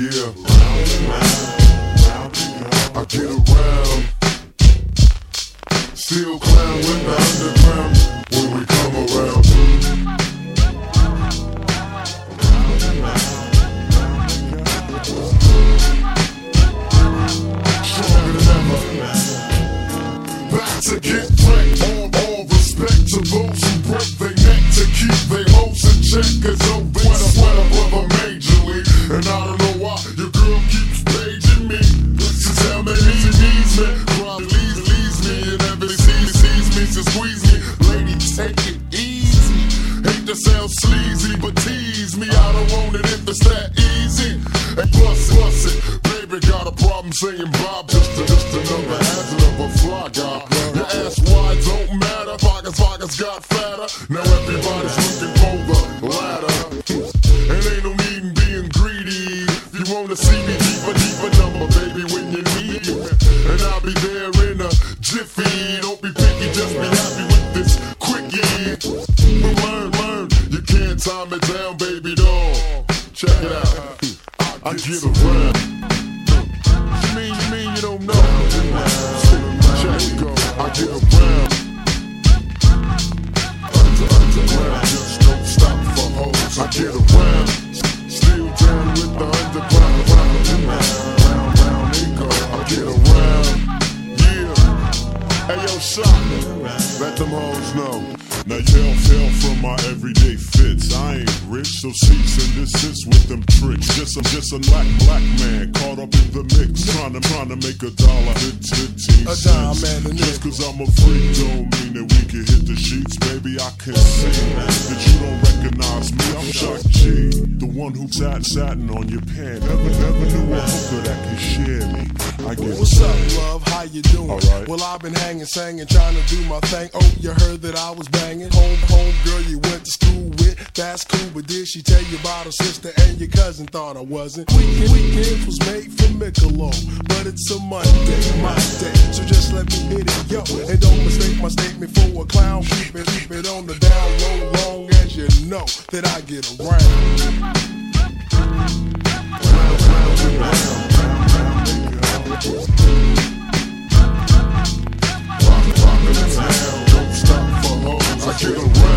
yeah. I get around. Still the underground when we come around. Stronger than ever. Back to get. All, to break their neck to keep their hopes in check. Cause sweater, sweater, brother, majorly. And I don't sleazy, but tease me. I don't want it if it's that easy. And plus it, plus it. Baby got a problem saying Bob. Just, a, just another hazard of a fly guy. Your ass wide don't matter. Pockets, pockets got fatter. Now everybody's looking for the ladder. And ain't no need in being greedy. You wanna see me deeper, deeper number, baby, when you need me. And I'll be there in a jiffy. Don't be picky, just be happy with this quickie. Learn, time it down, baby doll. Check it out. I get around. Now yell fell from my everyday fits. I ain't rich, so cease and desist with them tricks. Just a just a black black man caught up in the mix, trying to trying to make a dollar fifteen A cents. dime and a Just cause I'm a freak don't mean that we can hit the sheets, baby. I can see that you don't recognize me. I'm Shock G, the one who sat satin on your pants. Never never knew a hooker that could share me. I get What's up, love? How you doing? Alright. Well, I've been hanging, singing, trying to do my thing. Oh, you heard that I was banging. Home, home girl you went to school with. That's cool, but did she tell you about her sister and your cousin? Thought I wasn't. Weekend, weekends was made for Michelob, but it's a Monday, my day. So just let me hit it, yo. And don't mistake my statement for a clown. Keep it, keep it on the down low, long as you know that I get around. Rockin' the town, don't stop for hoes. I get around.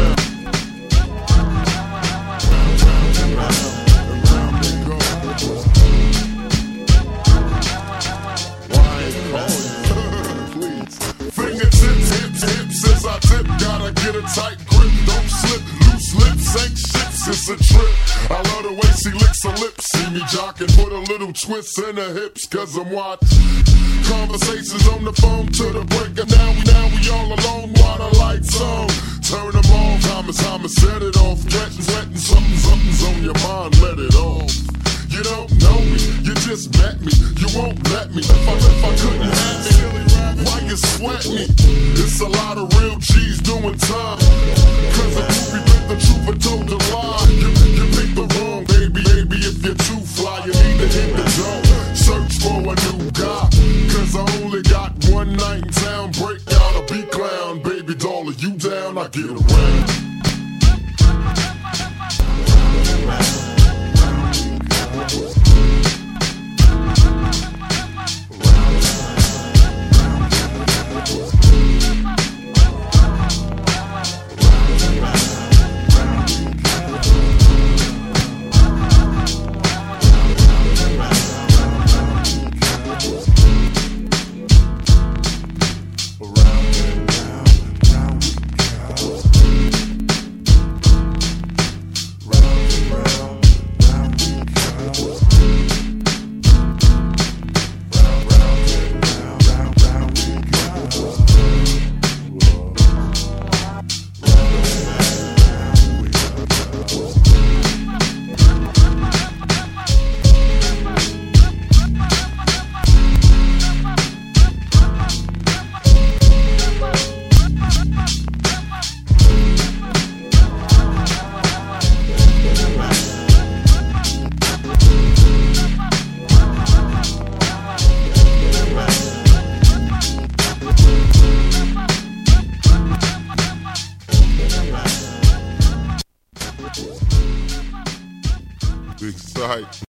Me jocking, put a little twist in the hips. Cause I'm watching. Conversations on the phone to the break of now. We now we all alone while the lights on. Turn them is time to set it off. Getting sweating something, something's on your mind. Let it off. You don't know me, you just met me. You won't let me. If I, if I couldn't have me, why you sweat me? It's a lot of real G's doing time. Cause I only got one night in town. Break out a beat clown. Baby doll, are you down? I get around. Hype.